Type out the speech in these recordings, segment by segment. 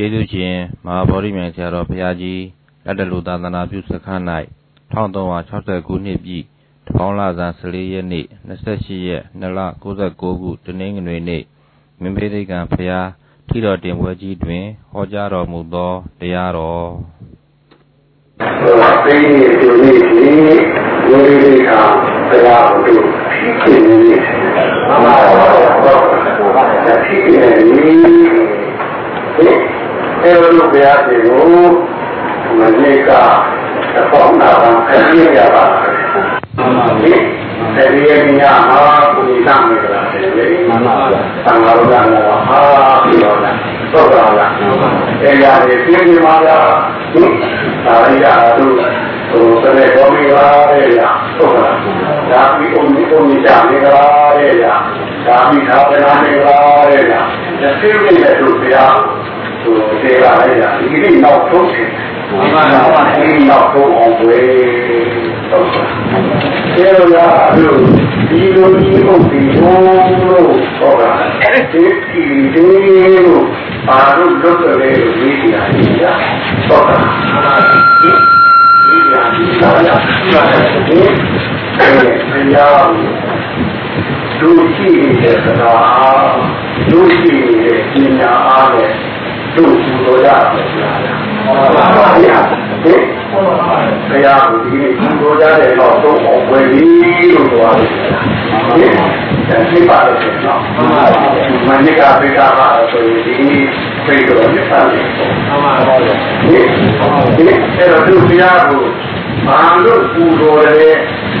ကျေးဇူးရှင်မဟာဗောဓိမြိုင်ဆရာတော်ဘုရားကြီးလက်တလူသာသနာပြုစခန်း၌1360ခုနှစ်ပြည့်တပေါင်းလဆန်း14ရက်နေ့28ရက်2လ69ခုတနင်္ဂနွေနေ့မင်းဘေးသိက္ခာဘုရားထီတော်တင်ပွဲကြီးတွင်ဟောကြားတော်မူသောတရားတော်သိနေသူနေဒီဝိရိကတရားတို့ဖြစ်နေတယ်။ဘာမှတော့ဖြစ်နေတယ် အဲလိုဘုရားရှင်ကိုမနေ့ကအပေါင်းနာခံခရီးရပါမှန်ပါပြီအဲဒီရင်းညမှာကိုယ်စားမိကြတာလေမှန်ပါဗျာသံဃာတော်ကလည်းဟာပြီးတော့လားသောတာလားအဲရည်ပြင်းပြပါလားဒါရရတို့ဟိုစနေပေါ်ပြီးပါရဲ့ရဟုတ်လားဒါပြီးအုံဒီအုံဒီကြနေကြပါရဲ့ရဒါပြီးသာသနာနေကြပါရဲ့ရဒီစိတ်နဲ့တို့ဘုရား ဆိုသေးပါလေ။ဒီကိနောက်ဆုံးတယ်။မှန်ပါပါ။ဒီနောက်ဆုံးအောင်ွယ်။ဟုတ်ပါ။ကျေလိုရာတို့ဒီလိုဒီဟုတ်ဒီလိုလို့ဟောတာ။အဲ့ဒီဒီဒီလို့ပါလို့လွတ်တယ်လို့ဒီကြတာကြီးရ။ဟုတ်ပါ။ဒီဒီရာဒီလာရ။ဒီမှာဒီအဲညာဒုရှိတဲ့သနာဒုရှိတဲ့ပညာအားနဲ့ တို့ပူဇော်ကြတယ်ဗျာဟုတ်ပါပါဗျာဟင်ဘုရားကိုဒီနေ့ပူဇော်ကြတဲ့တော့သုံးအောင်ဝယ်ပြီးလို့ပြောရတယ်ဟင်ဒါသိပါတယ်နော်မနစ်ကပိကပါဆိုရင်ဒီနေ့ပြေတော့မြတ်ပါလေဟုတ်ပါပါဗျာဟင်ဒီအဲ့တော့သူဘုရားကိုဘာလို့ပူဇော်တယ်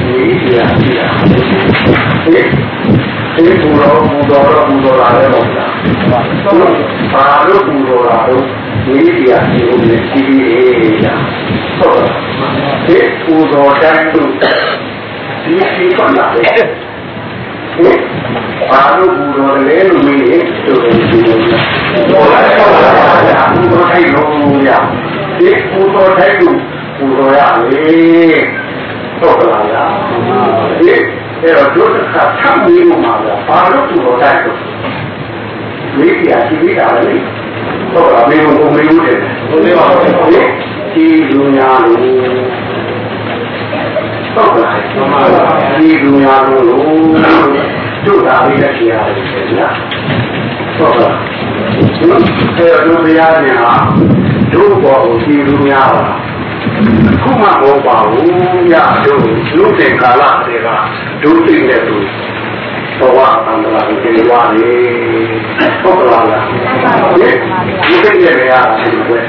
ဒီပြာပြာဟင် ဒီပူတော်ပူတော်တော့ပူတော်လာတယ်ပေါ့ဗျာဘာလို့ပူတော်လာတော့ဒီပြာဒီလိုနဲ့ဒီလေးလားဟုတ်ဒီပူတော်တိုင်းတို့ဒီစီပတ်လာတယ်ဘာလို့ပူတော်လဲလို့မေးရင်တို့တယ်ဒီလိုလားဟုတ်ပါပါပူတော်တိုင်းလို့ရဒီပူတော်တိုင်းတို့ပူတော်ရလေဟုတ်ပါလားဒီ အဲ့တော့တို့တစ်ခါထပ်ပြီးမှမှာဘာလို့ပူတော်တိုင်းတို့မိဖုရားရှိသေးတာလေဟုတ်ပါမေဘုံမေဘူးတယ်ဟုတ်ပါပါဒီလူညာလို့ဟုတ်ပါလားမှန်ပါပါဒီလူညာလို့တို့တာလေးလက်ရှိရတယ်ဗျာဟုတ်ပါအဲ့တော့တို့ဘုရားရှင်ဟာတို့ပေါ်ကိုဒီလူညာပါ ခုမှမဟုတ်ပါဘူးညတို့လူတင်ကာလတွေကဒုသိတဲ့သူဘဝအန္တရာယ်ကိုကြွားနေဟုတ်ကလားဒီဒီသိတဲ့နေရာရှိတယ်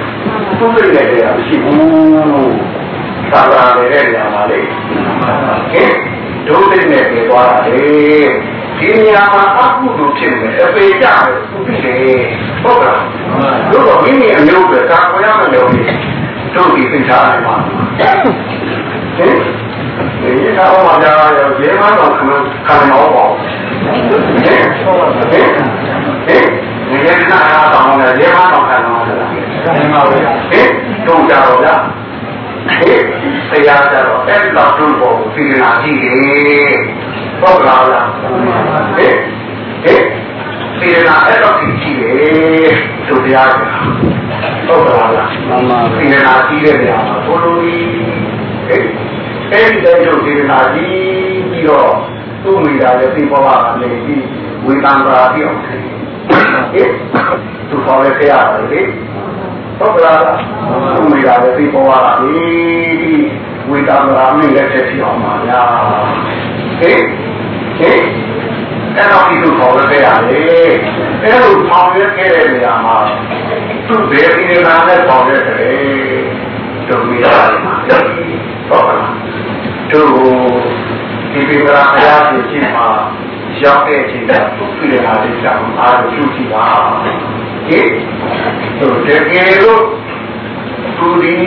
သူသိတဲ့နေရာရှိဘူးသာသာနေတဲ့နေရာမှာလေဟင်ဒုသိနဲ့ပြေသွားတာလေဒီနေရာမှာအကုသိုလ်ဖြစ်နေအပေကြတယ်သူဖြစ်တယ်ဟုတ်ကလားတို့တော့မိမိအမျိုးပဲကာကွယ်ရမယ် လို့တို့ဒီသိထားတယ်ပါဟင်ဒီကတော့မှကြားရရေမတော့ခံခံတော့ပေါ့ဟင်ဟင်ဟင်ဒီကနေ့ကတော့ရေမတော့ခံတော့တယ်ဟင်ပါပဲဟင်တို့ကြတော့ဗျာဟင်တရားကြတော့အဲ့တော့တို့ပေါ်ကိုသိနာကြည့်လေဟုတ်လားဟင်ဟင်သိနာအဲ့တော့ကြည့်ကြည့်လေတို့တရား ဟုတ်ကလားမှန်ပါသိနာကြည့်တဲ့နေရာမှာဘုလိုကြီးဟင်အဲ့ဒီတိုင်းတို့သိနာကြည့်ပြီးတော့သူ့မိသားလည်းသိပေါ်ပါလေဒီဝေတံပါပြောင်းဟင်သူပေါ်လည်းခရတယ်လေဟုတ်ကလားသူ့မိသားလည်းသိပေါ်ပါလေဒီဝေတံပါမိလည်းချက်ပြောင်းပါဗျာဟင်ဟင် အဲ့တော့ဒီသူပေါ်လည်းခရတယ်အဲ့လိုဆောင်ရွက်ခဲ့တဲ့နေရာမှာသူ့ဘယ်ဒီနေရာနဲ့ဆောင်ရွက်တယ်တို့မိသားဟုတ်ကလားတို့ဒီပိကရာဘုရားရှင်ရှိမှာရောက်တဲ့အချိန်ကသူ့ပြည်ဟာလေးကြောင့်အားလုံးကြည့်ပါဟိတို့တကယ်လို့သူဒီ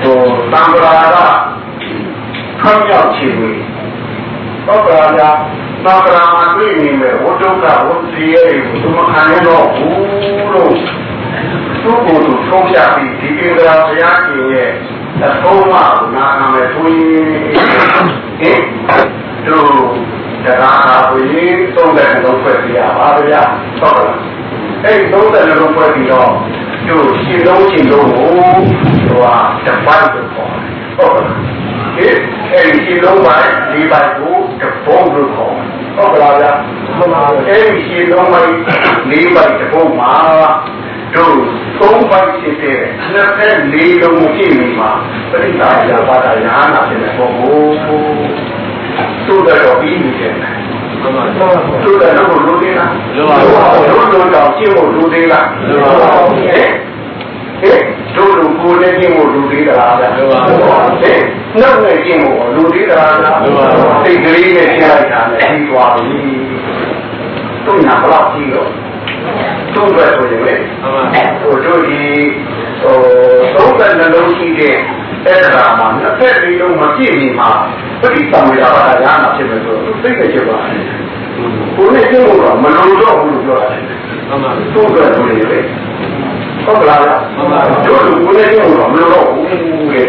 ဟိုသံဃာကခေါင်းရောက်ချင်ဘူးတော့ကရာ သံဃာမှာတွေ့နေမယ်ဝတ္တုကဝတ္တိရဲ့ဘုမခံရတော့ဘူးလို့သူ့ကိုယ်သူဆုံးဖြတ်ပြီးဒီပိကရာဘုရားရှင်ရဲ့အဆုံးအမနာနာမဲ့သူရင်တို့တရားဟာကိုရင်သုံးတဲ့လုံးဖွဲ့ပြရပါဗျာဟုတ်ကဲ့အဲ့သုံးတဲ့လုံးဖွဲ့ပြီးတော့တို့ရှင်းလုံးရှင်းလုံးကိုဟိုဟာတပတ်တော့ပေါ့ဟုတ်လားဒီအဲဒီရှင်းလုံးပိုင်းဒီပိုင်းကိုတပုံလို့ခေါ်ဟုတ်လားဗျာ ဟုတ်ပါဘူးအဲဒီရှင်းလုံးပိုင်းဒီပိုင်းတပုံမှာတို့သုံးပိုင်းဖြစ်တဲ့နှစ်ဖက်လေးလုံးကိုပြည့်နေမှာပရိသတ်ရာပါဒရာနာဖြစ်တဲ့ပုံကိုသူ့တော်ပြီးနေတယ်သူ့တော်ကိုလူသေးလားလူပါဘူးလူလူတော့ရှင်းဖို့လူသေးလားလူပါဘူး ဟဲ့ဟဲ့တို့လူကိုယ်နဲ့ရှင်းဖို့လူသေးတာလားလူပါဘူးဟဲ့နှုတ်နဲ့ရှင်းဖို့လူသေးတာလားလူပါဘူးစိတ်ကလေးနဲ့ရှင်းလိုက်တာနဲ့ပြီးသွားပြီသူ့နာဘလောက်ကြည့်တော့သူ့ဘက်ဆိုရင်လေဟိုတို့ဒီဟိုသုံးတဲ့နှလုံးရှိတဲ့အဲ့ဒါမှနှစ်ဖက်လေးလုံးမပြည့်နေမှာပဋိသင်္ခါရဘာသာညာဖြစ်မယ်ဆိုတော့သိတဲ့ချက်ပါကိုယ်နဲ့ကျင့်လို့တော့မလုံတော့ဘူးလို့ပြောတာမှန်ပါသူ့ဘက်ဆိုရင်လေ ဟုတ်ကလားတို့လူကိုယ်နဲ့ကျင့်လို့တော့မလုံတော့ဘူးလေ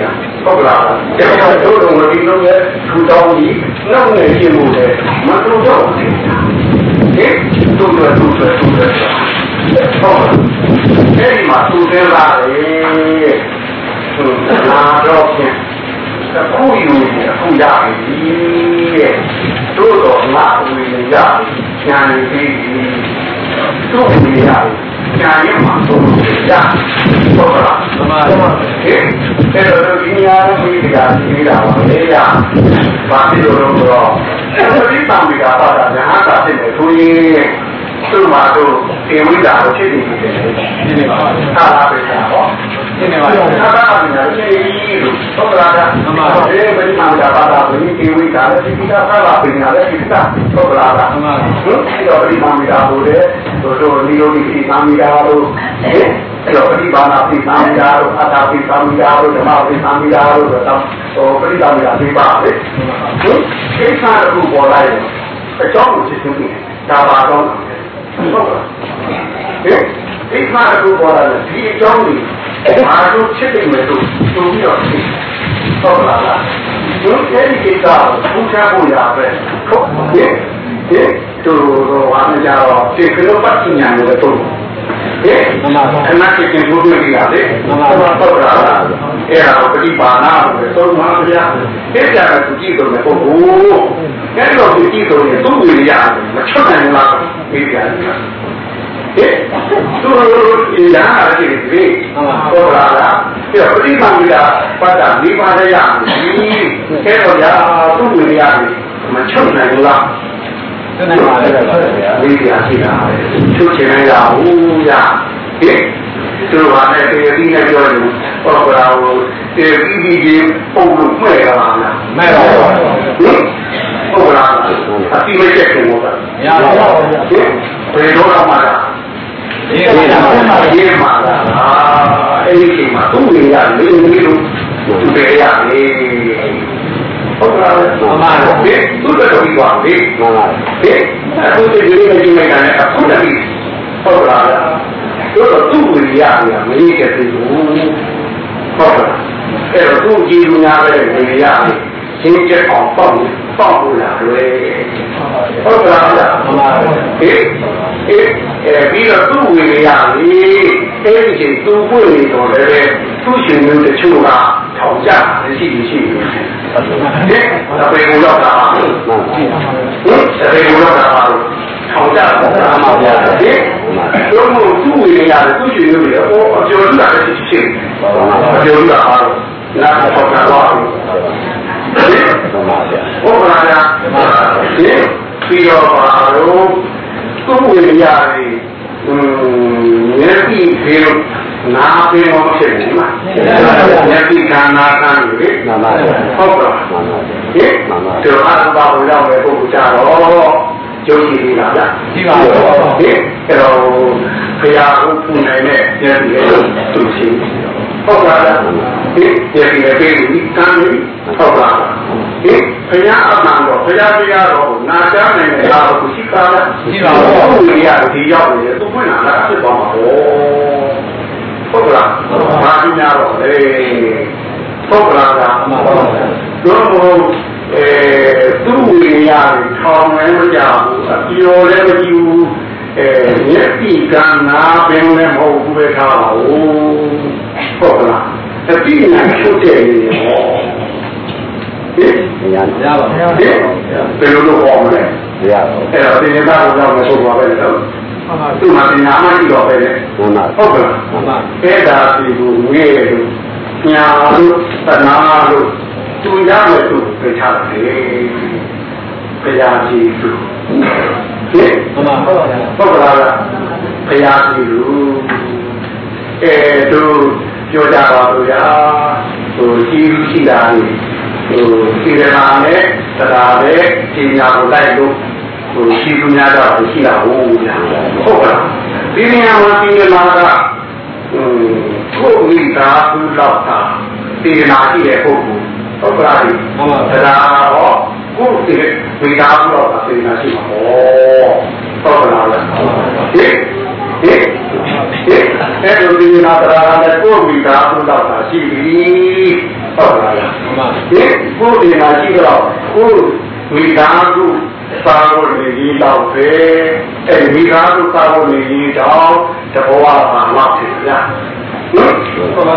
ဟုတ်ကလားဒါကြောင့်တို့လူမဒီလိုရဲ့ထူတောင်းကြီးနောက်နဲ့ကျင့်လို့လေမလုံတော့ဘူးဟင်တို့တို့တို့တို့တို့ဟုတ်အဲ့ဒီမှာသူသေးလာတယ်ဟုတ်လာတော့ဖြင့်အခုယူနေအခုရပြီတဲ့တို့တော့ငါဝေရရညာနေပြီတို့ဝေရညာ ရမှာတို့ရဟုတ်ပါလားမှန်ပါပါဟဲ့အဲ့တော့ဒီညာပြီးတကပြီးတာပါလေရဘာဖြစ်လို့လဲဆိုတော့ဒီတံမိတာပါတာညာတာဖြစ်နေဆိုရင် သူ့မှာတို့တင်ဝိတာကိုဖြစ်နေတယ်ဒီနေ့ပါသာလာပဲတာဟောဒီနေ့ပါသာလာပဲတာရှင်းပြီးလို့ဟုတ်ကလားမှန်ပါပါဒီမင်းမှာတာပါတာဘယ်တင်ဝိတာလဲဒီကသာလာပဲတာလဲဒီကဟုတ်ကလားမှန်ပါဟင်ဒီတော့ဒီမှာမိတာဟိုလေတို့တို့ဒီလိုဒီဒီသာမိတာတို့ဟင်အဲ့တော့ပฏิဘာနာပိသာမိတာတို့အတာပိသာမိတာတို့ဓမ္မပိသာမိတာတို့တော့ဟိုပฏิဘာမိတာပြပါလေဟင်ကိစ္စတစ်ခုပေါ်လိုက်အကြောင်းကိုသိသိဒါပါတော့ ဟုတ်ကဲ့ဟင်ဒီမှာအခုပေါ်လာတယ်ဒီအကြောင်းကြီးဘာလို့ဖြစ်နေလဲလို့ဆိုပြီးတော့ဟုတ်လားလားဒီအဲ့ဒီကိစ္စကိုပူချဖို့ရပဲဟုတ်ဟင်ဟင်တို့တော့ဝါမကြတော့ဒီကလောပတ်ညာလို့တော့ ဟဲ့ခဏခဏချင်းဘုရားကြီးလာလေမှန်ပါပါတော့လားအဲ့ဒါပฏิပါဏလို့သုံးပါဗျာအဲ့ဒါကကြည့်တော့မယ်ဟုတ်ဘူးအဲ့တော့ကြည့်တော့ရင်သူ့ဝိရိယမချွတ်နိုင်လားဒီကြတယ်ဟဲ့သူတို့ရာရှိတယ်ဟုတ်လားလားပြပฏิပါဏိတာပတ်တာမိပါရရဒီအဲ့တော့ရာသူ့ဝိရိယမချွတ်နိုင်လား တနေ့ပါလေဗျာဒီပြာရှိတာချုပ်ချင်ရဘူးရဟင်သူတို့ကလည်းတေပြီးနဲ့ပြောတယ်ဟောကလာဟိုတေပြီးပြီးချင်းပုံလို့မှဲ့ရပါလားမှဲ့ပါဘူးဟင်ဟုတ်လားအတိမချက်ခင်ဘောကမရပါဘူးဟင်ဘယ်တော့မှလားဒီမှာဒီမှာအဲ့ဒီချိန်မှာသူ့ဝင်ရလေလို့သူပေရလေ ဟုတ်လားမှန်ပါဘူးသူ့တော်ပြီးသွားပြီမှန်ပါဟင်အခုဒီလိုမျိုးကြည့်လိုက်တာနဲ့အခုတည်းဟုတ်လားတို့တော့သူ့ဝိရိယကမရည်ခဲ့ဘူးဟုတ်လားအဲ့တော့သူ့ကြည်လူများပဲဝိရိယရှင်းချက်အောင်ပေါ့ပေါ့လို့လာလွယ်ဟုတ်လားမှန်ပါဟင်အေးအဲပြီးတော့သူ့ဝိရိယလေးအဲ့ဒီချိန်သူ့ပွင့်နေတော့လည်းသူ့ရှင်မျိုးတချို့ကထောင်ကြရှိရှိရှိဟင် အပေကိုရောက်တာပါဟင်အပေကိုရောက်တာပါထောင်ကြပါမှာဗျာဟင်တို့မို့သူ့ဝေရရတယ်သူ့ရှင်မျိုးတွေဟောအကျော်လူတာလည်းရှိရှိအကျော်လူတာပါနားထောက်တာပါဟင်ဟုတ်ပါဗျာဟင်ပြီးတော့ပါတော့သူ့ဝေရရတယ်อืมမျက်စိဖေးလို့ နာပင်မဖြစ်ဘူးလားမျက်စိကနာကန်းလေမှန်ပါဟုတ်ပါမှန်ပါဟင်ဒီအရဘာကိုရောက်တဲ့ပုဂ္ဂိုလ်ကြတော့ကျုပ်ရှိသေးလားဗျရှိပါဘူးဟင်အဲ့တော့ခရာဟုတ်ပူနိုင်တဲ့မျက်စိရဲ့သူရှိဟုတ်ပါလားဟင်မျက်စိရဲ့ပေးပြီးကန်းပြီးဟုတ်ပါဟင်ဘုရားအမှန်တော့ဘုရားတရားတော်ကိုနာကြားနိုင်တဲ့အားကိုရှိပါလားရှိပါဘူးဘုရားဒီရောက်နေသူဖွင့်လာတာဖြစ်သွားမှာပေါ့ ဟုတ်လားဘာပြညာတော့လေဟုတ်လားကမှန်ပါပါတို့ဘုအဲသူ့ဝိညာဉ်ထောင်လည်းမကြဘူးအပြောလည်းမကြည့်ဘူးအဲမျက်စိကနာပင်လည်းမဟုတ်ဘူးပဲထားပါဦးဟုတ်ကလားအတိညာချုပ်တဲ့နေရောဟင်ညာရပါဘူးဘယ်လိုလုပ်အောင်လဲရပါဘူးအဲ့တော့တင်သားကိုကြောင့်မဆိုပါပဲတော့ သူ့မှာတင်နာမရှိတော့ပဲလေဟုတ်ကလားဟုတ်ကလားအဲ့ဒါဒီကိုငဲ့လို့ညာလို့တနာလို့သူရမယ်သူပြချတယ်ဘုရားကြည့်သူဟင်မှန်ပါဟုတ်ပါဗျာဟုတ်ပါလားဘုရားကြည့်လူအဲသူပြောကြပါလို့ရာဟိုကြည့်လူရှိတာလေဟိုဒီရနာနဲ့တရားပဲပညာကိုတိုက်လို့ ဟိုရှိသူများတော့ရှိတာဟုတ်ဗျာဟုတ်ပါလားဒီနေရာမှာဒီနေရာကဟိုကိုမိသားစုလောက်တာဒီနာရှိတဲ့ပုဂ္ဂိုလ်ဟုတ်ပါလားမှန်ပါတရားဟောကိုယ်ဒီမိသားစုတော့သိနေရှိမှာဟောဟုတ်ကလားဟင်ဟင်ဟင်အဲ့လိုဒီနာတရားနဲ့ကိုယ်မိသားစုတော့ရှိပြီဟုတ်ကလားမှန်ပါဟင်ကိုယ်ဒီနာရှိတော့ကိုယ်မိသားစု သာဝနေကြီးတော့ပဲအဲ့မိသားစုသာဝနေကြီးတော့တဘောဝပါလောက်ဖြစ်ကြနော်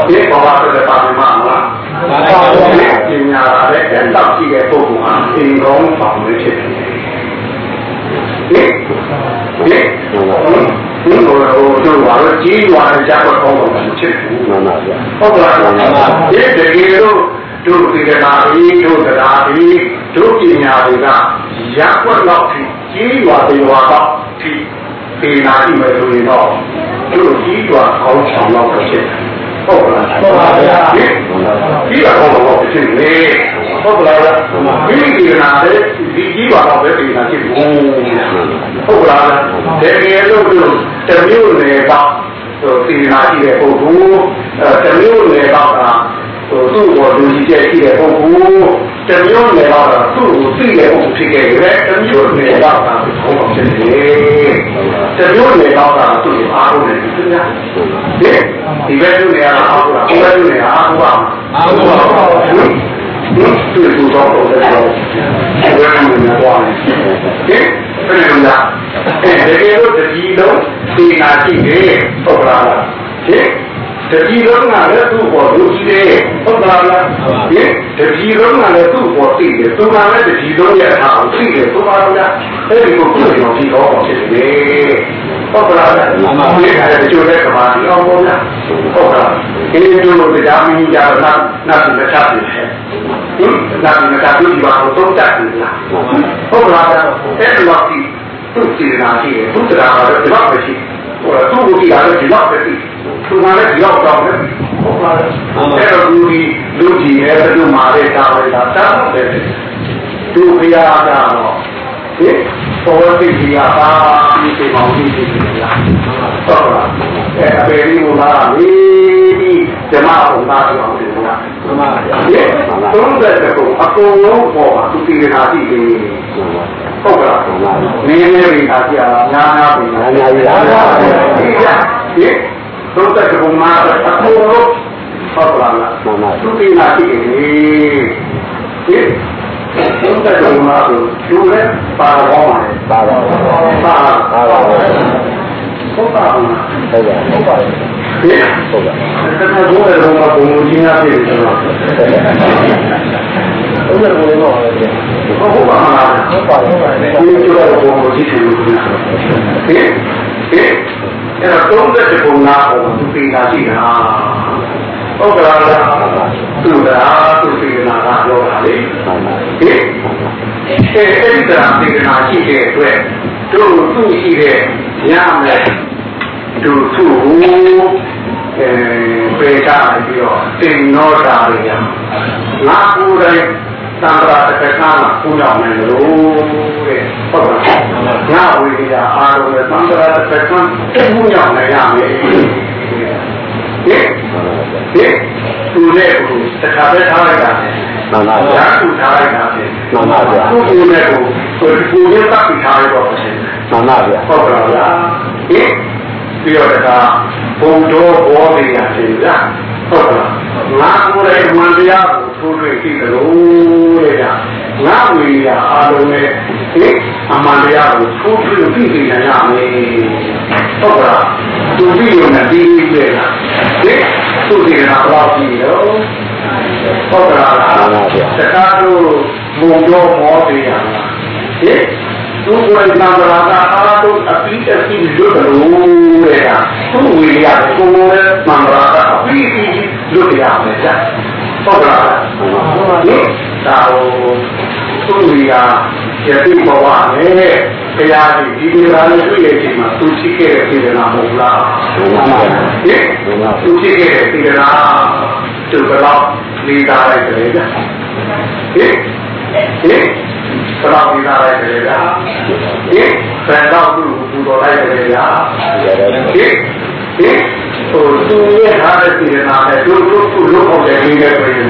ဒီဘောဝဆိုတဲ့ပါမမှာလားဘာလို့လဲပညာရဲ့အဲ့လောက်ရှိတဲ့ပုဂ္ဂိုလ်ဟာသင်ကောင်းဆောင်နေဖြစ်တယ်ဟင်ဟင်ဟိုဟိုတို့ဘာလို့ကြီးရွာတဲ့ကြောက်တော့ကောင်းတော့မဖြစ်ဘူးမှန်ပါဗျာဟုတ်ကလားမှန်ပါဒီတကယ်လို့ တို့ဒီကနာပြီးတို့တရားပြီးတို့ပညာတွေကရပ်ွက်တော့ကြီးရွာတဲ့ရွာတော့ဒီပေနာရှိမယ်ဆိုရင်တော့တို့ကြီးရွာကောင်းချောင်တော့ဖြစ်တယ်ဟုတ်ကလားဟုတ်ပါဗျာဒီကြီးရွာကောင်းတော့ဖြစ်နေဟုတ်ကလားဒီဒီနာတဲ့ဒီကြီးရွာတော့ပဲပေနာရှိဘူးဟုတ်ကလားတကယ်လို့တို့တမျိုးနယ်ပါဟိုပေနာရှိတဲ့ပုဂ္ဂိုလ်အဲတမျိုးနယ်ပါက ဟိုသူ့ကိုလူကြီးကျက်ရှိတဲ့ပုဂ္ဂိုလ်တမျိုးနယ်ပါကသူ့ကိုသိတဲ့ပုဂ္ဂိုလ်ဖြစ်ခဲ့တယ်တမျိုးနယ်ပါကဘုံအောင်ဖြစ်တယ်တမျိုးနယ်ပါကသူ့ကိုအားလုံးနဲ့သူများဒီဒီဘက်လူနယ်ကအားလုံးဒီဘက်လူနယ်ကအားလုံးအားလုံးဒီသူ့ကိုတော့တော့တယ်တော့ဒီဘက်လူနယ်ကတော့ဟင်ဘယ်လိုလဲအဲတကယ်လို့တတိလုံးသိနာရှိတယ်ဟုတ်လားဟင် တတိလုံးကလည်းသူ့ပေါ်လူကြီးတယ်ဟုတ်လားဟင်တတိလုံးကလည်းသူ့ပေါ်သိတယ်သူကလည်းတတိလုံးရဲ့အားကိုသိတယ်သူပါလားအဲဒီကိုကိုယ်တော်ကြည့်တော့ဖြစ်တယ်ဟုတ်လားအမှန်ပဲအဲ့ဒါကျိုးတဲ့ကမာဒီအောင်ပေါ့လားဟုတ်လားဒီလိုတို့တရားမင်းကြတော့နာနာမချတယ်ဟင်နာမချပြီးဒီမှာတော့တတ်တယ်လားဟုတ်လားအဲ့လိုကြည့်သူ့စီနာရှိတယ်သူ့တရားကတော့ဒီလောက်ပဲရှိဟို သူ့ကိုကြည့်ရတယ်ဒီလောက်ပဲရှိသူကလည်းဒီလောက်တော့ပဲဟုတ်လားအဲ့တော့လူကြီးလူကြီးရဲ့သူ့မှာတဲ့တာပဲတာတာပဲသူဘုရားကတော့ဟင်ပေါ်သိကြီးကပါဒီပေမောင်ကြီးကြီးလားဟုတ်လား အဲအပေလေးကလာပြီဓမ္မဘုံသားပြောင်းတယ်လားမှန်ပါဗျာဒီသုံးတဲ့ကုံအကုန်လုံးပေါ်မှာသူတည်နေတာရှိတယ်ဟုတ်ကလားနင်းနေပြီသားပြာညာညာပြီညာညာပြီလားဒီကဒီသုံးတဲ့ကုံမှာအကုန်လုံးဟုတ်ကလားမှန်ပါသူတည်နေတာရှိတယ်ဒီဘုရားတော်မှာဆိုလူလည်းပါတော်ပါလေပါတော်ပါပါပါ ဟုတ်ပါဘူးဟုတ်ပါဟုတ်ပါဒီဟုတ်ပါတခါဘုရားတော်မှာဘုံကြီးများပြည့်တယ်နော်ဟုတ်တယ်ဘုရားတော်ဟုတ်ပါမလားဟုတ်ပါဟုတ်ပါဒီကျတော့ဘုံကြီးတယ်လို့ပြောတာဟင်ဟင်အဲ့တော့သုံးသက်ဘုံနာဘုံသူသိတာရှိတာ ဟုတ်ကလားသူတာသူစေနာကပြောတာလေဟင်အဲအဲ့ဒီတရားစေနာရှိတဲ့အတွက်တို့သူ့ရှိတဲ့ညမယ်သူသူ့ကိုအဲပေတာပြီးတော့တင်နောတာတွေရငါကိုယ်တိုင်သံဃာတက္ကနာကိုရောက်မယ်လို့တဲ့ဟုတ်ပါငါဝိရိယအားလုံးနဲ့သံဃာတက္ကနာတခုရောက်နိုင်ရမယ်ဟင်ဟင် သူနဲ့ကိုတခါပဲထားလိုက်တာမှန်ပါဗျာသူထားလိုက်တာမှန်ပါဗျာသူ့ကိုနဲ့ကိုကိုကိုရတပ်ပြီးထားလိုက်တော့ရှင်မှန်ပါဗျာဟုတ်ပါလားဟင်ပြီးတော့တခါဘုံတော်ဘောတွေရတယ်ဗျာဟုတ်ပါလားငါကိုယ်လည်းဝန်တရားကိုထိုးထွင်းကြည့်ကြလို့လေဗျာငါဝေရအားလုံးနဲ့ဒီအမှန်တရားကိုထိုးပြီးပြီးနေရမယ် ဟုတ်လားသူပြီးရုံနဲ့ပြီးပြီးပဲလားဒီသူဒီနာတော့ပြီးတော့ဟုတ်လားတခါတော့မုံတော့မောသေးရလားဒီသူ့ကိုယ်နာမလာတာအားလုံးအပိအပိလွတ်လို့လေကသူ့ဝေရကိုယ်နဲ့နာမလာတာအပိအပိလွတ်ရမယ်ကြာဟုတ်လားဟုတ်ပါဘူး ဒါဟိုသူ့ဝေရယတိဘဝနဲ့တရားကြီးဒီဒီရာလေးတွေ့ရချိန်မှာသူရှိခဲ့တဲ့စေတနာမဟုတ်လားဟုတ်ပါဘူးဟင်သူရှိခဲ့တဲ့စေတနာသူဘယ်တော့လေးသားလိုက်တယ်ကြာဟင်ဟင်ဘယ်တော့လေးသားလိုက်တယ်ကြာဟင်ဘယ်တော့သူ့ပူတော်လိုက်တယ်ကြာဟင်ဟင်ဟိုသူရဲ့ထားတဲ့စေတနာနဲ့သူတို့သူ့လို့ဟောတယ်လေးနဲ့ပြင်ဟင်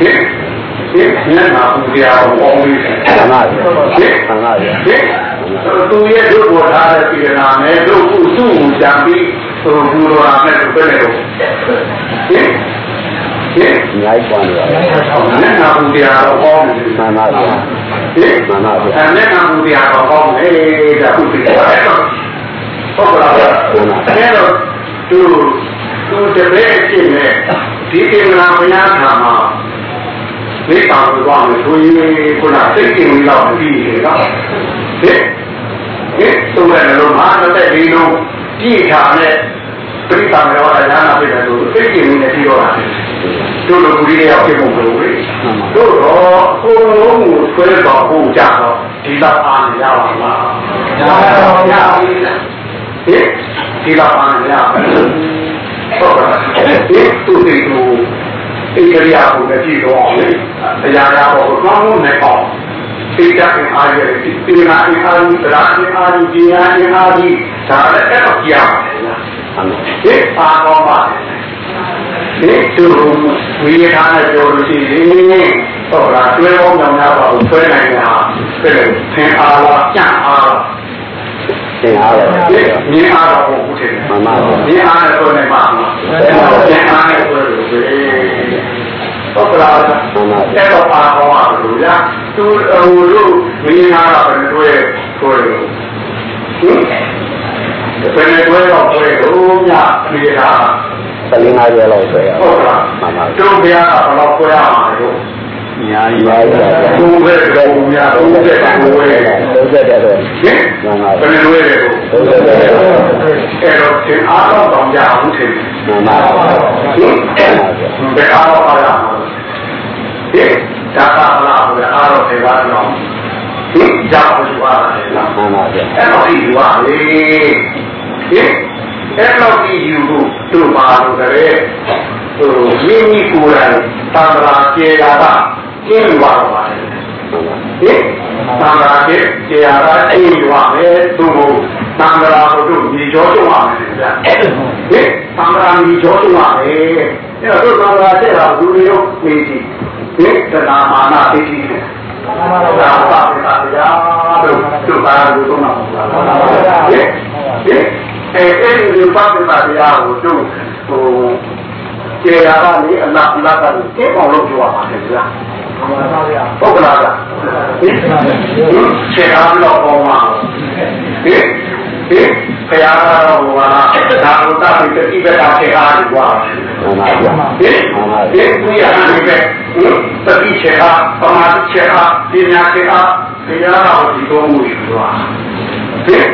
ဒီ မျက်နှာပူပြအောင်ပေါင်းပြီးဆန္ဒရဆန္ဒရဒီသူရဲ့ဒုက္ခထားတဲ့စေတနာနဲ့ဒုက္ခသူ့ကိုကြံပြီးဟိုပူတော်တာနဲ့ဘယ်နဲ့တော့ဟင်ဟင်အများကြီးပွားနေပါဘူးမျက်နှာပူပြအောင်ပေါင်းပြီးမှန်ပါဗျာဟင်မှန်ပါဗျာအဲမျက်နှာပူပြအောင်ပေါင်းလေဒါခုပြတယ်ဟုတ်ကလားအဲ့တော့သူသူတပည့်အဖြစ်နဲ့ဒီအင်္ဂလာဘုရားထာမှာ မိစ္ဆာကိုသွားမယ်ဆိုရင်ခုနစိတ်ကြင်ပြီးတော့ပြီးတယ်နော်ဟင်ဟင်သူ့ရဲ့လုံးမှာတဲ့ဒီလုံးကြည့်ထားတဲ့ပြိတ္တာရောအရာနာဖြစ်တယ်လို့စိတ်ကြင်နေပြီးတော့တာတို့လိုကူကြီးရောက်ဖြစ်ဖို့လို့လေတို့တော့ဘုံလုံးကိုဆွဲတော့ဟိုကြတော့ဒီတော့အားနေရပါလားရပါပါဗျာဟင်ဒီတော့အားနေရပါဟုတ်ပါဒီသူတွေကို ဣန္ဒြာကိုလည်းကြည့်တော့အောင်လေတရားရတော့ကောင်းလို့နဲ့ပေါ့စိတ်ဓာတ်အားရည်ဒီနာအားရည်သရာအားရည်ဒီနာအားရည်ဒါလည်းအဲ့တော့ကြားပါတယ်လားမှန်ပါဒီပါတော့ပါတယ်ဒီသူဝိရထားနဲ့ပြောလို့ရှိရင်ဟုတ်လားတွဲပေါင်းကြောင်များပါဘူးဆွဲနိုင်တာပြည့်သင်အားလားကြံ့အားလားသင်အားရပါဒီဗျာမြင်အားတော့ဘူးထင်တယ်မှန်ပါဗျာမြင်အားနဲ့ဆွဲနိုင်ပါမလားသင်အားနဲ့ဆွဲလို့ ပဲဟုတ်လားမှန်ပါဗျာအဲ့တော့ပါတော့ပါလို့ဗျာသူဟိုတို့မြင်အားတော့ဘယ်လိုလဲဆွဲလို့ဟင်ဘယ်လိုလဲတော့ဆွဲလို့ညပြေးတာသလင်းအားရလောက်ဆွဲရဟုတ်လားမှန်ပါဗျာတို့ဘုရားကဘယ်လောက်ဆွဲရမှာလဲတို့အများကြီးပါဗျာသူ့ပဲတော်များသူ့ပဲကိုယ်ပဲသုံးသက်တဲ့တော့ဟင်ဘယ်လိုလဲတို့သုံးသက်တဲ့တော့ အဲ့တော့သင်အားတော့တောင်းကြအောင်ထင်တယ်မှန်ပါဗျာဟင်ဘယ်အားတော့အားရမှာဟင်ဒါကလားဘယ်အားတော့ဒီပါတော့ဟင်ကြောက်လို့ပါတယ်လားမှန်ပါဗျာအဲ့တော့ဒီယူပါလေဟင်အဲ့တော့ဒီယူဖို့သူ့ပါလို့ကြတဲ့ဟိုမိမိကိုယ်တိုင်သံဃာကျေတာကကျင်းပါတော့ပါတယ် မှန်ပါဟင်သံဃာကျေကျေတာကကျင်းပါမယ်သူ့ကိုသံဃာကိုတို့ညီကျော်တော့ပါမယ်ဗျာဟင်သံဃာညီကျော်တော့ပါမယ်အဲ့တော့တို့သံဃာကျေတာလူတွေရောနေကြည့်ဟင်တဏမာနသိတိတယ်သာပါပါဗျာတို့တို့ပါလို့ဆုံးမှာပါလားဟင်ဟင်အဲအဲ့ဒီပါပါဗျာကိုတို့ဟိုကျေရာကနေအနာအနာကနေသိအောင်လုပ်ကြပါမယ်ဗျာ ဟုတ်ကလားဟင်ခြေအားတော့ပေါ်မှာဟင်ဟင်ခရာတော်ဟောတာဒါလို့တာပြီးတိပ္ပတာခြေအားဒီကွာမှန်ပါဗျာဟင်ဟင်သူရဟန်းပဲသတိချေအားပမာချေအားပညာချေအားတရားတော်ဒီကုန်းမှုယူသွားဟင်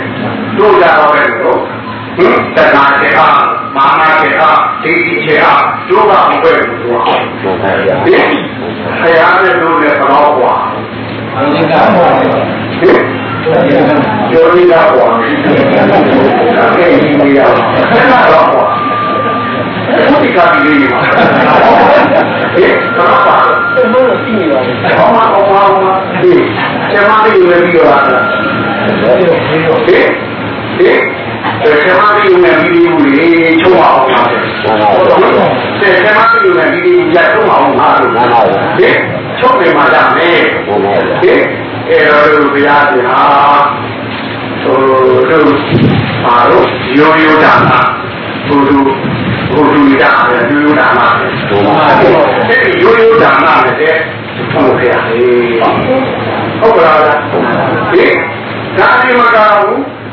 တို့ကြတော့ပဲလို့ဟင်တဏှာချေအားမာနချေအားဒိဋ္ဌိချေအားတို့ကမပဲဘူးသွားမှန်ပါဗျာဟင် ခရာနဲ့တို့လည်းဘလောက်กว่าဟင်ကျော်ရည်ကกว่าအဲ့ဒီနေရာတော့กว่าဘုရားကဒီလေးပါဟင်ဘာပါလဲဘုရားကြည့်နေပါလေဟောမှာဟောမှာဒီကျမလေးယူနေပြီးတော့လားဟင်ဟင်ကျမလေးယူနေပြီးလို့ချုံအောင်ပါလေ မှန်ပါဗျာ တဲ့ကျမလေးယူနေပြီး ရက်ချုံအောင်ပါလို့မှန်ပါဗျာဟင်ချုပ်နေမှာရမယ်မှန်ပါဗျာဟင်အဲ့တော့ဘုရားရှင်ဟာဟိုတို့ပါတော့ရိုးရိုးတာလားဟိုတို့ဟိုတို့ရတာရိုးရိုးတာလားမှန်ပါဗျာအဲ့ဒီရိုးရိုးဒါနနဲ့တဲ့ဟုတ်ကဲ့ဟုတ်ကဲ့ဒီဒါဒီမှာက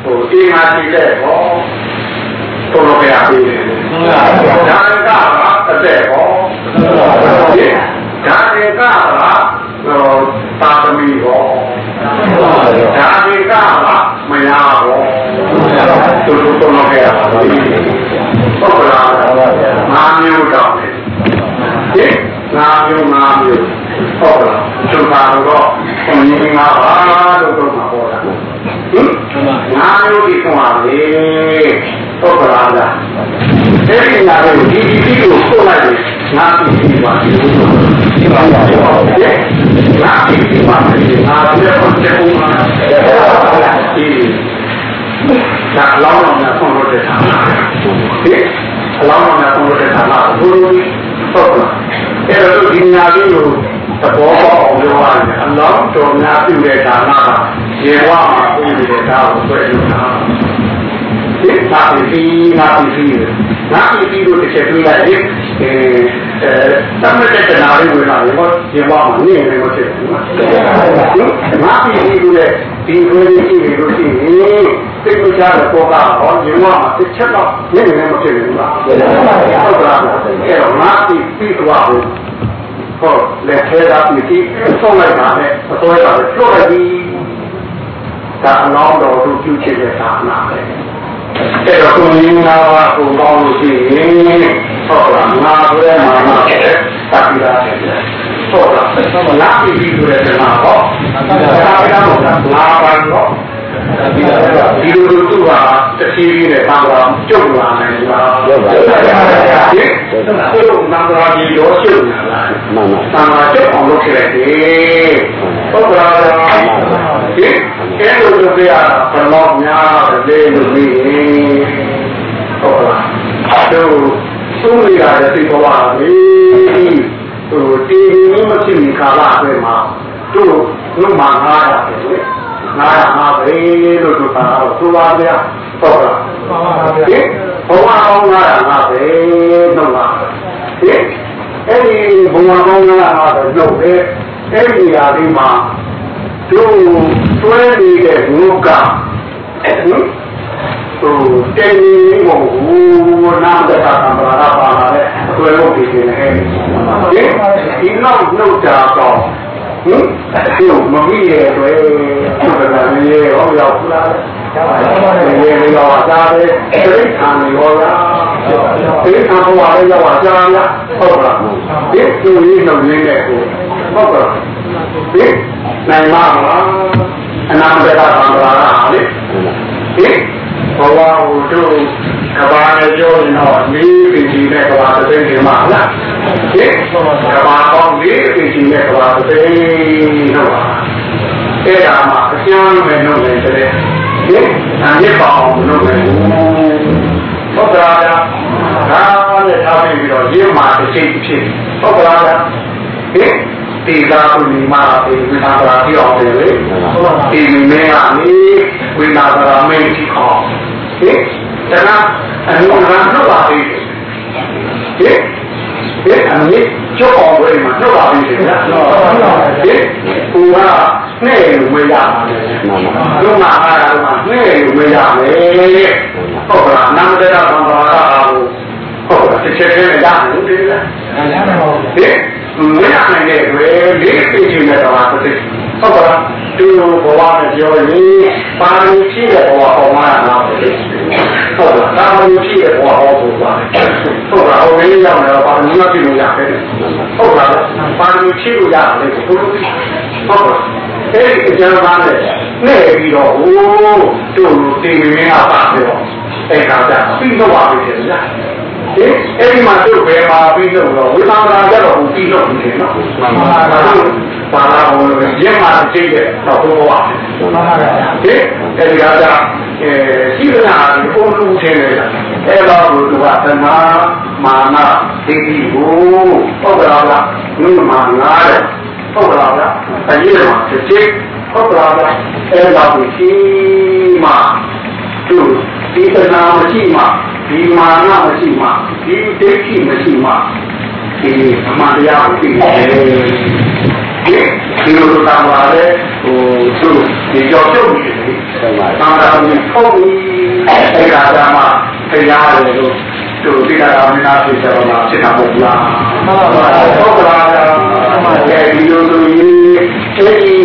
ဟိုဒီမှာရှိတဲ့ဟောတော်တော်ကြပြီဒါကအတဲ့ဟော ဒီဒါဒီကကသာသမီဟောဒါဒီကကမယားဟောသူတို့တော်တော်ကြပါဘူးဟုတ်ကဲ့ငါမျိုးတော့ဟင်ငါမျိုးငါမျိုးဟုတ်ကဲ့သူပါတော့ဘုံကြီးငါပါလို့တော့မှာဟောတာဟင်ငါမျိုးဒီကွာလေဟုတ်ကဲ့လားအဲ့ဒီငါတို့ဒီဒီဒီကိုပို့လိုက်တယ် ငါပြီးပါဒီလိုပါပါပါငါပြီးပါဒီငါလည်းတော့တဲ့ဦးမှာဒီဒါအလောင်းတော်နဲ့ဆုံးလို့တဲ့ဌာနဟင်အလောင်းတော်နဲ့ဆုံးလို့တဲ့ဌာနဘုရားဟုတ်ကဲ့အဲ့တော့ဒီညာလေးကိုသဘောပေါက်အောင်ပြောရတယ်အလောင်းတော်များပြုတဲ့ဌာနကရေဝမှာပြုနေတဲ့ဒါကိုဆွဲလို့တာဒီသာပြီငါပြီငါပြီလို့တစ်ချက်ပြလိုက်ရင် အဲအဲသမတ်တဲ့နာလေးဝင်လာရင်တော့ရေဝမှာနေနေလို့ဖြစ်တယ်နော်ငါပြီလို့လေဒီလိုလေးရှိနေလို့ရှိရင်သိလို့ကြားတဲ့ပေါ်ကဟောရေဝမှာတစ်ချက်တော့နေနေမဖြစ်ဘူးလားဟုတ်ကဲ့အဲ့တော့ငါပြီပြီးသွားဘူးဟုတ်လက်ထဲကပြည်ပြီးဆုံးလိုက်တာနဲ့အစွဲတာလည်းကျွတ်လိုက်ပြီဒါအလောင်းတော်တို့ပြုချင်တဲ့သာနာပဲအဲ့ တော့ကိုရင်းနာပါကိုကောင်းလို့ရှိရင်ဟုတ်လားငါဆိုတဲ့မာနတဲ့တာပိလာတဲ့ဟုတ်လားငါပြည်ပြီးဆိုတဲ့နာဟောတာပိလာတော့ငါပါတော့ဒီလိုသူကတတိယနဲ့ပါတော့ကျုပ်လာနိုင်လားကျုပ်ပါပါဒီသူကနာမရာကြီးရောကျုပ်လာလားမှန်ပါသာမကျုပ်အောင်လုပ်ခဲ့တယ်ဟုတ်ကဲ့ဒီ အဲလိုလုပ်ရဘယ်တော့များလဲလို့ပြီးဟုတ်လားတို့သုံးရတဲ့သိပေါ်ပါလေဟိုတီဗီမဖြစ်မီကာလအတွင်းမှာတို့လုံးမငားရတယ်လေငါရမှာပဲလို့သူကတော့သူပါဗျာဟုတ်လားမှန်ပါဗျာဒီဘဝကောင်းငါရမှာပဲတော့ပါဒီအဲ့ဒီဘဝကောင်းငါရမှာပဲလို့ပဲအဲ့ဒီရာဒီမှာသူ တွဲနေတဲ့ငုကဟင်ဟိုတင်နေမဟုတ်ဘူးနာမတကံပါရာပါလာတဲ့တွဲလို့ဒီနေဟဲ့ဒီဒီနောက်နှုတ်တာတော့ဟင်သူမမီးရဲ့တွေသူကလည်းရေဟောရောက်လာတယ်ရေလေးတော့သားတယ်ပြိဌာန်ရောလားပြိဌာန်ဘဝလေးရောက်ကြလားဟုတ်လားဒီသူကြီးနှုတ်နေတဲ့ကိုဟုတ်ကဲ့ဒီနိုင်မှာ အနာမတကံပါရာလေဒီဘဝဟိုတို့ကဘာနဲ့ပြောရင်တော့လေးပင်ကြီးနဲ့ကဘာတစ်သိန်းနေမှာလားဒီကဘာကောင်းလေးပင်ကြီးနဲ့ကဘာတစ်သိန်းတော့ပါအဲ့ဒါမှအကျမ်းမဲ့လုပ်နေတယ်ဒီအမြစ်ပါအောင်လုပ်နေဟုတ်ကဲ့ဗျာဒါနဲ့ထားပြီးတော့ရင်းမာတစ်ချိန်ဖြစ်ဟုတ်ကဲ့ဗျာဒီ တေသာကုဏီမာတေဝိနာရာပြောင်းတယ်လေဒီမင်းကနေဝိနာရာမင်းကြီးခေါ်ဟင်ဒါကအနုနာနှုတ်ပါပြီဟင်ဒီအမြင့်ကျောင်းအောင်ဝေးမှာနှုတ်ပါပြီခင်ဗျာဟင်ကိုကနဲ့ဝေးရမှာလုံးမအားရမှာနဲ့ဝေးရမယ်ဟုတ်ကလားနာမတေတာသံဃာရာဟုတ်ကဲ့တစ်ချက်ချင်းရတယ်လို့ဒီလားဟင် မရနိုင်တဲ့တွေလေးသိချင်တဲ့တော့တစ်သိဟုတ်ကဲ့ဒီလိုဘဝနဲ့ပြောရင်ပါရမီရှိတဲ့ဘဝဟောမှာလားဟုတ်လားပါရမီရှိတဲ့ဘဝဟောဖို့ပါဟုတ်လားဟိုလေးရောက်နေတော့ပါရမီမဖြစ်လို့ရတယ်ဟုတ်လားပါရမီရှိလို့ရတယ်ဘုလိုဟုတ်လားအဲ့ဒီအကျဉ်းသားနဲ့နဲ့ပြီးတော့ဟိုတို့တင်ရင်းကပါပြီးတော့အဲ့ဒါကြပြီးတော့ပါပြီခင်ဗျာဟင် အဲ့ဒီမှာတို့ဘယ်မှာပြီးလို့တော့ဝိသန္တာကြတော့ပြီးလို့နေနော်မှန်ပါပါပါလာဘုံရင်းမှာကြည့်တဲ့တော့ဘုရားမှန်ပါပါဟင်အဲ့ဒီကကြအဲရှိကနာဘုံလူထင်းနေတာအဲ့တော့ဘုရားသနာမာနဒိဋ္ဌိကိုဟုတ်ကလားဗျနုမာငားတယ်ဟုတ်ကလားဗျအရေးမှာတစ်ချိန်ဟုတ်ကလားဗျအဲ့တော့ဒီရှိမှသူ ဒီသနာမရှိမှဒီမာနမရှိမှဒီဒိဋ္ဌိမရှိမှဒီအမှန်တရားကိုသိတယ်ဒီလိုလိုတာပါလေဟိုသူဒီကြောက်ကျုပ်နေတယ်ဆက်ပါသာသာကိုဖုန်းပြီးအဲ့ဒါကမှတရားတယ်လို့သူတိတာကမင်းသားဖြစ်ကြတော့လားဖြစ်တာမဟုတ်လားမှန်ပါပါဟုတ်ကလားမှန်ပါကဲဒီလိုလိုကြီးအဲ့ဒီ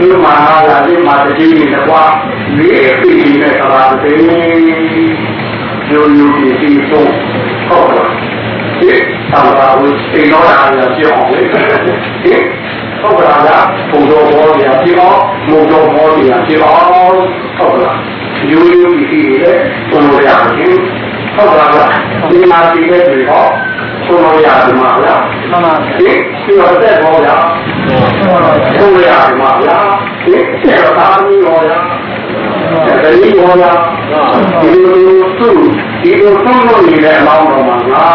ဒီမှာလာဒီမှာတတိယနဲ့ကွာလေးပြည်နဲ့သဘာဝတည်းယုံယုံကြည်ကြည်ဆုံးဟုတ်ကလားဒီသာဘာကိုသိတော့တာလည်းပြောင်းလေဒီဟုတ်ကလားဘုံတော်ဘောရပြောင်းဘုံတော်ဘောရပြောင်းဟုတ်ကလားရိုးရိုးကြည့်ကြည့်လေဘုံတော်ရရင်ဟုတ်ကလားဒီမှာဒီတဲ့တွေဟောဘုံတော်ရတယ်မှာလားမှန်ပါဒီဒီတော့တဲ့ဘောရ ဘုံတော်ရတယ်မှာလားဒီတော့သားမီးရောရတတိယရောရဒီလိုသူဒီလိုသုံးလို့နေတဲ့အလောင်းတော်မှာငါ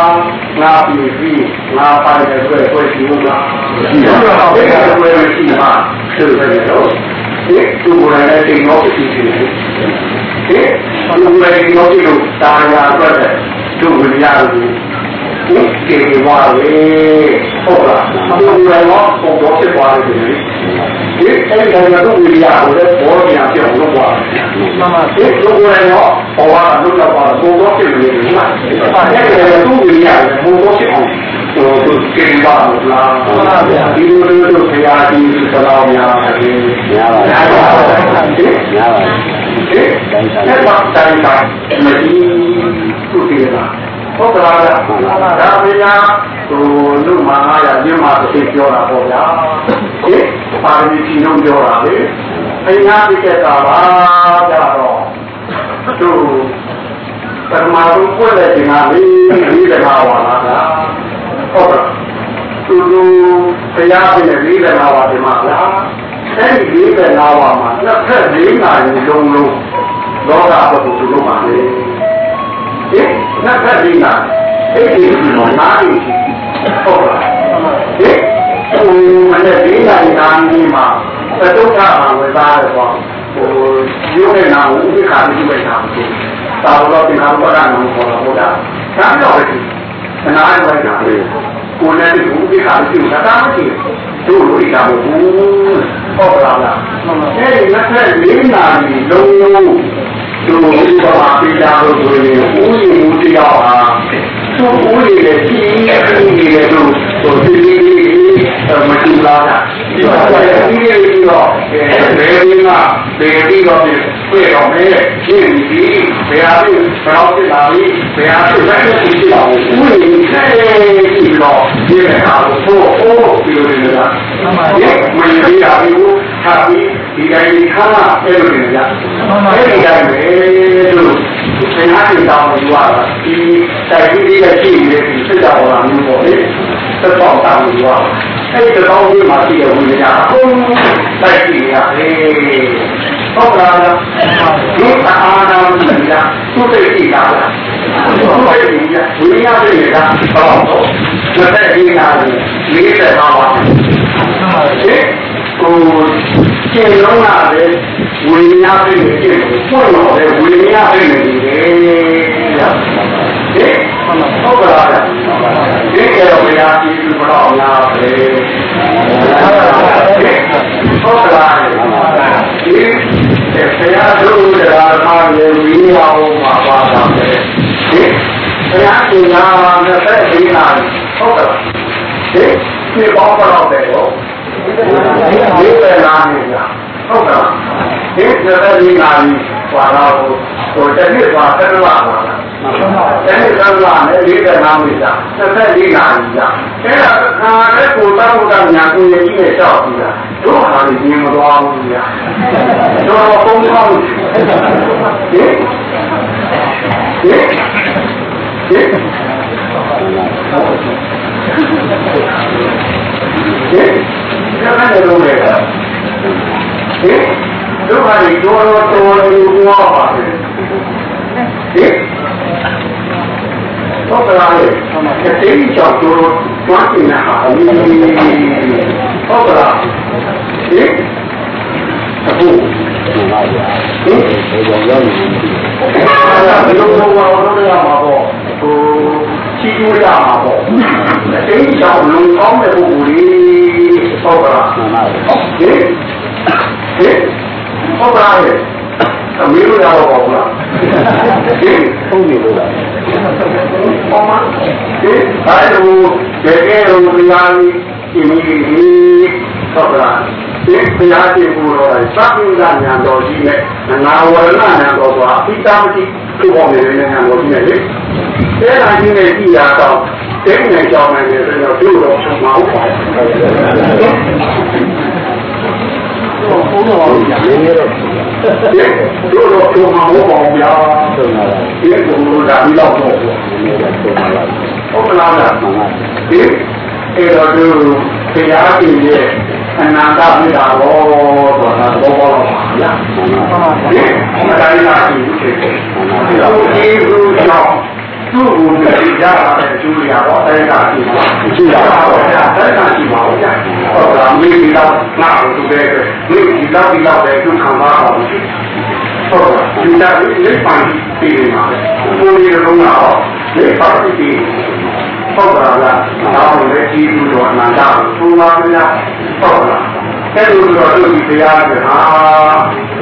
ငါပြည်ပြီးငါပိုင်တဲ့အတွက်ကိုရှိလို့လားရှိတော့ဘယ်ကတော့မရှိမှာသူပဲတော့ဒီသူကိုယ်နဲ့တိတ်တော့ရှိရှိတယ်ဒီသူကိုယ်နဲ့တော့ဒီလိုတာယာအတွက်သူ့ဝိညာဉ်ကို ဒီကေဝါလေဟုတ်လားသူ့ဝိညာဉ်တော့ပုံတော့ဖြစ်သွားတယ်ဒီအဲ့ဒီကတော့ဝိညာဉ်ကိုလည်းဘောညာပြောင်းလို့ပါမှန်ပါဒီသူကိုယ်နဲ့တော့ဘောကလုံးတော့ပါပုံတော့ဖြစ်နေတယ်ဟုတ်လားအဲ့ဒီကတော့သူ့ဝိညာဉ်ကိုပုံတော့ဖြစ်အောင်ဟိုသူကေဝါလားမှန်ပါဗျာဒီလိုလိုဘုရားကြီးသလားများတယ်များပါများပါဒီများပါဒီအဲ့မှာတိုင်းတိုင်းမဒီသူတည်လား ဟုတ်ကလားဒါမင်းများဟိုလူမာ900ညမှာသိပြောတာပေါ့ဗျာဟင်ပါရမီကြီးလုံးပြောတာလေအင်းအားပြခဲ့တာပါကြတော့သူပရမတုပွက်တဲ့ဒီမှာလေးဒီတကားပါလားဗျာဟုတ်ကဲ့သူသူတရားပြည့်လေးတကားပါဒီမှာဗျာအဲ့ဒီလေးတကားပါမှာတစ်ဖက်လေးနာရီလုံးလုံးလောကဘုသူလုံးပါလေ ဒီနှစ်ဖက်လေးနာအဲ့ဒီမှာနားရီဟုတ်လားဒီဟိုမနေ့လေးနာရီနာရီမှာသတုထမှာဝေသားတယ်ပေါ့ဟိုရုပ်နဲ့နာကိုဥပ္ပခါပြီးပဲနာကိုသာဘောတင်ဟာဘောရနာကိုပေါ်လာပေါ့လားဒါပြောပဲအနားလိုက်တာလေကိုယ်နဲ့ဒီဥပ္ပခါပြီးတာတာမရှိတို့လိုရတာဘူးဟုတ်လားလားအဲ့ဒီလက်ဆက်လေးနာရီလုံးလုံး တို့ဥပ္ပမာပြတာလို့ဆိုရင်ဦးရင်ဦးတရားဟာသူ့ဦးရည်ကြီးရဲ့ကြီးရဲ့တို့ဟိုဒီမတူလာတာဒီမှာဒီလိုပြီးတော့ဘယ်ဒီမှာဘယ်ဒီတော့ပြေတော့မဲရှင်းပြီးဘယ်အားဖြင့်ဘယ်အောင်ဖြစ်လာပြီဘယ်အားဖြင့်လက်ရှိဖြစ်လာဘူးဦးရည်ဆက်ပြီးတော့ဒီဟာကိုပို့ပို့ပြီးလို့နေတာဒီမင်းကြီးရာဘူး ဟာပြီးဒီတိုင်းဒီခါအဲ့လိုနေကြအဲ့ဒီတိုင်းပဲတို့သင်္ခါရတောင်းလို့ရတာဒီတိုက်ပြီးဒီကရှိနေတဲ့စစ်တော်လာမျိုးပေါ့လေသက်တော်တောင်းလို့ရအဲ့ဒီတောင်းပြီးမှရှိတဲ့ဝင်ကြအကုန်တိုက်ကြည့်ရတယ်ဟုတ်လားဒီအာနာမည်ကသူ့သိကြည့်တာလားသူ့သိကြည့်ရဝိညာဉ်တွေကတော့တော့သက်ဒီနာလေး40ပါပါဒီ ကိုကျင့်လုံးလာတယ်ဝိညာဉ်တွေကျင့်လို့ပွင့်တော့တယ်ဝိညာဉ်တွေနေတယ်ညာဒီဟုတ်ကလားဒီကတော့ဘုရားကြည့်ပြီးတော့များပဲဟုတ်ကလားဒီဆရာတို့တရားမှလည်းဝိညာဉ်မှာပါတာပဲဒီဆရာကနာနဲ့ဆက်ပြီးနာဟုတ်ကလားဒီဒီဘောတော့တယ်ဟုတ် ဒီပဲနာနေကြဟုတ်ကလားဒီသက်ဒီနာကြီးပါတော့ဟိုတတိယပါသက်လာပါလားတတိယသက်လာနဲ့ဒီကနာမိတာသက်ဒီနာကြီးကအဲ့ဒါခါတဲ့ကိုတောင်းတာညာကိုရကြီးနဲ့ရှောက်ပြီးတာတို့ဟာဒီမြင်မတော်ဘူးညာတို့ပုံကောင်းဟင်ဟင်ဟင် ဒီကနေ့လုံးလေဟင်တို့ဟာဒီတော်တော်တော်လေးဘွားပါတယ်ဟင်ဟုတ်ကလားလေအတိတ်ကြောင့်တို့တွန်းနေတာဟာဟုတ်ကလားဟင်အခုမှန်ပါဗျာဟင်ဒီကြောင့်ရောက်နေတယ်အဲ့ဒါဘယ်လိုလုပ်ပါလို့ရမှာပေါ့ဟိုချီးကျူးရမှာပေါ့အတိတ်ကြောင့်လုံကောင်းတဲ့ပုဂ္ဂိုလ်ကြီး ဟုတ်ကလားမှန်ပါဗျာဟင်ဟင်ဟုတ်ပါရဲ့အမေတို့ရတော့ပါဘူးလားဟင်ဟုတ်ပြီလို့လားပေါ်မှာဟင်ဘာလို့ကျေကျေလို့ဘုရားကြီးဒီမိကြီးဟုတ်ကလားဒီဘုရားရှင်ကိုယ်တော်သဗ္ဗညဉာဏ်တော်ကြီးနဲ့ငါဝရဏဉာဏ်တော်ဆိုတာအပိတမတိသူ့ပေါ်နေတဲ့ဉာဏ်တော်ကြီးနဲ့ လေအဲဒါကြီးနဲ့ကြည်ရတော့တင်းနေကြောင်းနေတယ်ဆိုတော့သူ့တော်ဆုံးမဟုတ်ပါဘူးဘုန်းတော်ကြီးနည်းနည်းတော့သူ့တော်ဆုံးမဟုတ်ပါဘူးဗျာသုံးပါလားဒီကုလိုဒါပြီးတော့ပေါ့နည်းနည်းတော့သုံးပါလားဟုတ်ကလားဗျာမှန်ပါဒီအဲ့တော့သူဘုရားရှင်ရဲ့အနန္တမေတ္တာဘောဆိုတာဘောဘောတော့ပါဗျာမှန်ပါဒီအတိုင်းလာကြည့်ဖြစ်တယ်ဒီလိုဒီလိုကြောင့် သူ့ကိုကြည့်ကြတဲ့ကျူရတော့အဲ့ဒါကြည့်ပါကြည့်ပါတော့ဗျာအဲ့ဒါကြည့်ပါဦးဗျာဟုတ်လားမိမိတော့ငါ့ကိုသူပဲမိမိတော့ဒီတော့ပဲသူခံပါအောင်ရှိဟုတ်လားဒီတာလေးပန်ပြီးနေပါလေဘုရားလုံးတော့လေးပါပြီးဟုတ်ပါလား။ဒါကိုလည်းကြည့်လို့တော့အနန္တကိုသုံးပါးများဟုတ်လား။အဲ့လိုတော့သူဒီတရားကဟာ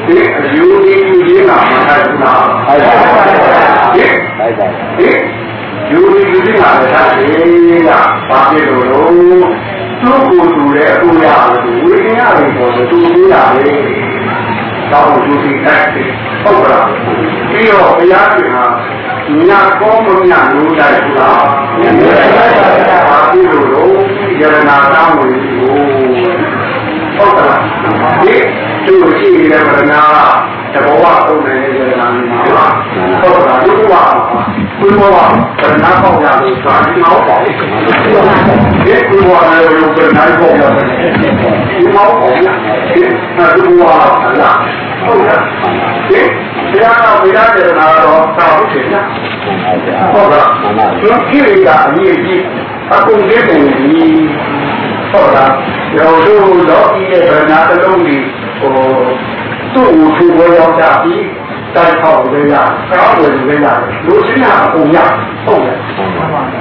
ဒီအယူကြီးယူကြီးနာမှာထားဘူးလား။ဟုတ်ပါ ဘူးဟင်ဟုတ်ပါဟင်ယူကြီးယူကြီးနာမှာထားတယ်လား။ဘာဖြစ်လို့လဲ။သူ့ကိုယ်သူလည်းအခုရတယ်ဝိညာဉ်ရပြီဆိုတော့သူသိရတယ်။တောင်းယူကြီးတက်တယ်ဟုတ်လား။ပြီးတော့ဘုရားရှင်ဟာညာကောမညာလို့တိုက်ဘူးလား။ညာတိုက်ပါဗျာ။ဘာဖြစ်လို့လဲ။ယရနာတောင်းဝင်ကိုဟုတ်ကလား။ဒီ သူရှိနေတဲ့ဗရဏာတဘောဝပုံနေတဲ့ယရနာမှာလား။ဟုတ်ကလား။ဒီဘဝကုဘဝဗရဏာပေါ့ရလို့သာဒီမောပေါ့။ဒီကုဘဝလည်းဗရဏာပေါ့ရတယ်။ဒီမောပေါ့ရ။ဒီဘဝလား။ဟုတ်လား။ဒီတရားတော်ဘုရားယရနာတော့သာဟုတ်တယ်နော်။ဟုတ်လားဒီကိရိယာအရေးကြီးအကုန်ကျတဲ့ဒီ ဟုတ်လားရောတို့တော့ဒီရဲ့ဗရဏတစ်လုံးကြီးဟိုသူ့ကိုသူ့ဘောရောက်ကြပြီးတိုက်ပေါက်လေးရကောင်းတယ်လေးရတယ်လူစင်းရအကုန်ရဟုတ်တယ်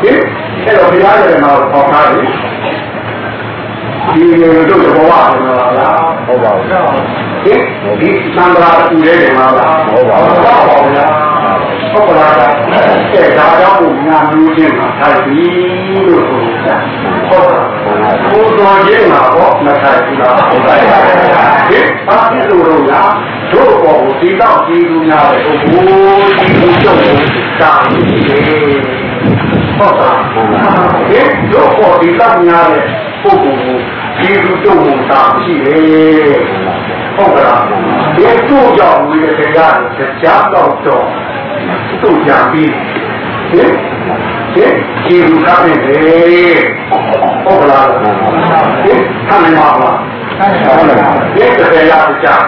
ဒီအဲ့တော့ဘုရားရဲ့မှာပေါ်ထားတယ်ဒီလိုတို့ဘောဝတယ်လားဟုတ်ပါဘူးဒီဒီသံဃာတူရဲတယ်မှာလားဟုတ်ပါဘူးဟုတ်ပါဘူးလား ဟုတ်ပါလားအဲဒါကြောင့်ညာမျိုးချင်းမှာထိုက်ပြီလို့ဆိုတာဟုတ်ပါဘူးဘုရားချင်းမှာတော့မထိုက်ဘူးလားဟုတ်ပါဘူးဒီဘာဖြစ်လို့လဲလားတို့ပေါ်ကိုဒီတော့ဒီလူများပဲဟိုဘိုးဒီလူချုပ်ကိုတာရှိတယ်ဟုတ်ပါဒီတို့ပေါ်ဒီတော့များတဲ့ပုဂ္ဂိုလ်ကိုဒီလူချုပ်ကိုတာရှိတယ်ဟုတ်ကဲ့ဒီတို့ကြောင့်ဝိရတရားကြားတော့တော့ သူ့ကြပြီးဟင်ဒီဒီလူကပဲဟုတ်ကလားဒီဆမ်းနေမှာလားဟုတ်လားဒီတရားရကြအာ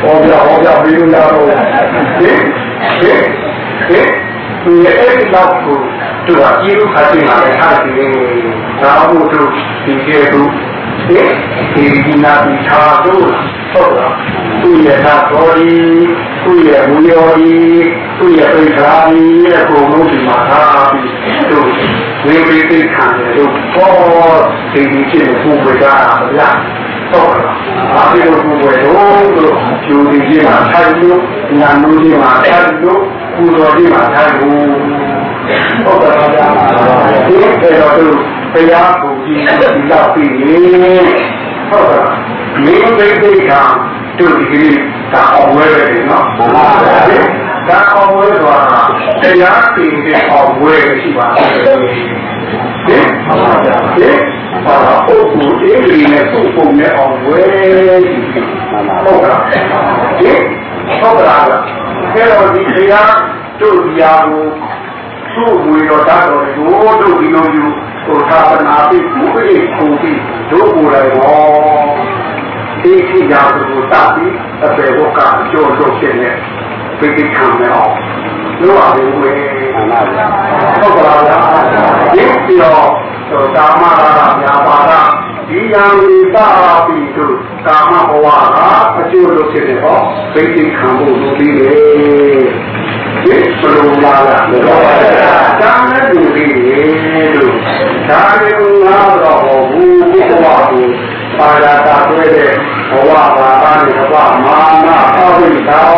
ဟောပြဟောပြပြီးလို့တော့ဒီဒီဒီဒီအဲ့လောက်ကိုသူကကြည့်လို့ခါတင်လာတဲ့ထားတယ်ဒါမှမဟုတ်ဒီကဲသူဒီဒီဒီနာဒီသာတို့ ဟုတ်လားသူရဲ့သာတော်ဒီသူရဲ့မူရောဒီသူရဲ့ပိခါဒီရဲ့ဘုံလုံးဒီမှာထားပြီးသူဝိဝိသိခံတယ်လို့ပေါ်ဒီဒီချင်းပူပကြတာဗျာဟုတ်လားဘာဖြစ်လို့ပူပွဲတော့လို့ကျူဒီကြီးမှာထိုင်လို့ညာလို့ကြီးမှာထိုင်လို့ပူတော်ကြီးမှာထိုင်လို့ဟုတ်ကဲ့ဗျာဒီပေတော်သူတရားကိုကြည့်ဒီလောက်ပြီးရင် ဟုတ်ကဲ့မင်းသိသိကတို့ဒီကနေ့ဒါအောင်ဝဲပဲနော်မှန်ပါဗျာဒါအောင်ဝဲဆိုတာတရားပြင်တဲ့အောင်ဝဲရှိပါတယ်ဟင်မှန်ပါဗျာဟင်ပါတော့ပုဂ္ဂိုလ်အေးဒီနဲ့ပုဂ္ဂိုလ်နဲ့အောင်ဝဲဟုတ်ကဲ့ဒီဟုတ်ကဲ့လားအဲတော့ဒီတရားတို့ဒီဟာကို သူ့ဝေတော်တာတော်တို့တို့ဒီလိုယူဟိုသာသနာပြီးသူ့အေးခုံပြီးတို့ကိုယ်တိုင်ဟောဒီခိရာကိုတာပြီးအပေဘောကကြောတို့ဖြစ်နေပိဋကံနဲ့အောင်လို့ပါလေဝေမှန်ပါဗျာဟုတ်ကလားဗျာဒီပြီးတော့ကာမရာဂများပါတာဒီယံဝိသပိတုကာမဘဝကအကျိုးလို့ဖြစ်တယ်ဟောဗိသိခံဖို့လုပ်ပြီးတယ် ဒီဘယ်လိုလာလဲလို့ပါဗျာဒါနဲ့တူပြီးတယ်လို့ဒါရင်ငါတော့ဘူးဘုရားကိုပါရတာတွေ့တဲ့ဘဝဘာသာနဲ့ဘဝမာနအဝိဒါဝ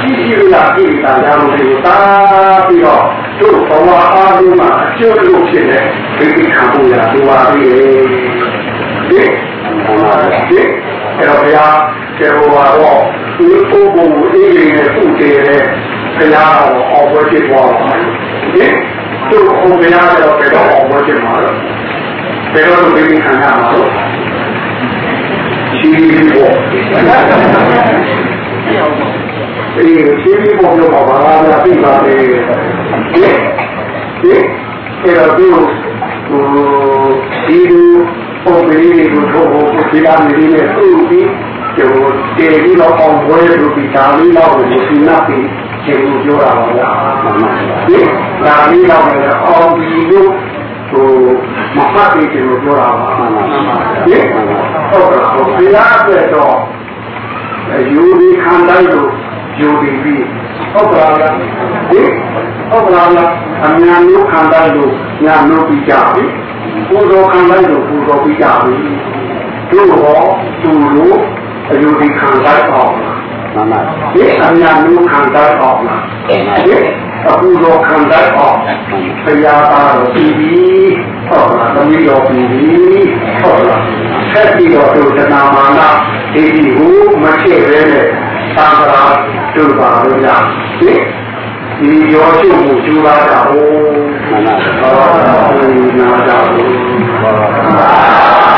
ရှိရှိလာကြည့်တာကြောင့်ဒီတာပြီးတော့တို့ဘဝအားလုံးမှာအကျိုးလို့ဖြစ်တဲ့ဒီခံဖို့ရတူပါပြီဒီဒီအဲ့တော့ဘုရားကျေဟောပါတော့ဒီပုဂ္ဂိုလ်အေးလေးနဲ့ပုတည်တဲ့ ဘုရားတော်အောင်ပွဲဖြစ်သွားပါဒီတို့ဘုရားတော်ဘယ်တော့အောင်ပွဲဖြစ်မှာလဲဘယ်တော့ဒီခံရမှာလဲရှိဖို့အေးရှိဖို့လို့ပါပါလားသိပါလေဒီဒီအဲ့တော့ဒီဟိုဒီပုံလေးကိုတော့ဟိုဒီလာနေနေသူ့ပြီးကျိုးတေပြီးတော့အောင်ပွဲလို့ဒီဒါလေးတော့ကိုဒီနာပြီး ကျေဘူးပြောတာပါလားဒီဒါလေးတော့အောင်ပြီးလို့ဟိုမဖတ်ပြီးကျေပြောတာပါဒီဟုတ်ကဲ့ဟိုဘုရားအတွက်တော့ယူဒီခံတိုင်းလို့ယူဒီပြီးဟုတ်ကဲ့လားဒီဟုတ်ကဲ့လားအများမျိုးခံတိုင်းလို့ညာမျိုးပြီးကြပြီပူဇော်ခံတိုင်းလို့ပူဇော်ပြီးကြပြီတို့ရောသူလို့အယူဒီခံတိုင်းအောင် မှန်ပါဒီအညာမျိုးခံတတ်အောင်လားအခုတော့ခံတတ်အောင်ဆရာသားတော်ပြီးပြီဟုတ်လားသမီးတော်ပြီးပြီဟုတ်လားဆက်ပြီးတော့ဒုသနာမာနဒီဒီဟုမဖြစ်ပဲနဲ့သာသနာတူပါလို့ရဒီရောချုပ်မှုကျူပါတာဟုတ်မှန်ပါဟုတ်နာတာဟုတ်ပါ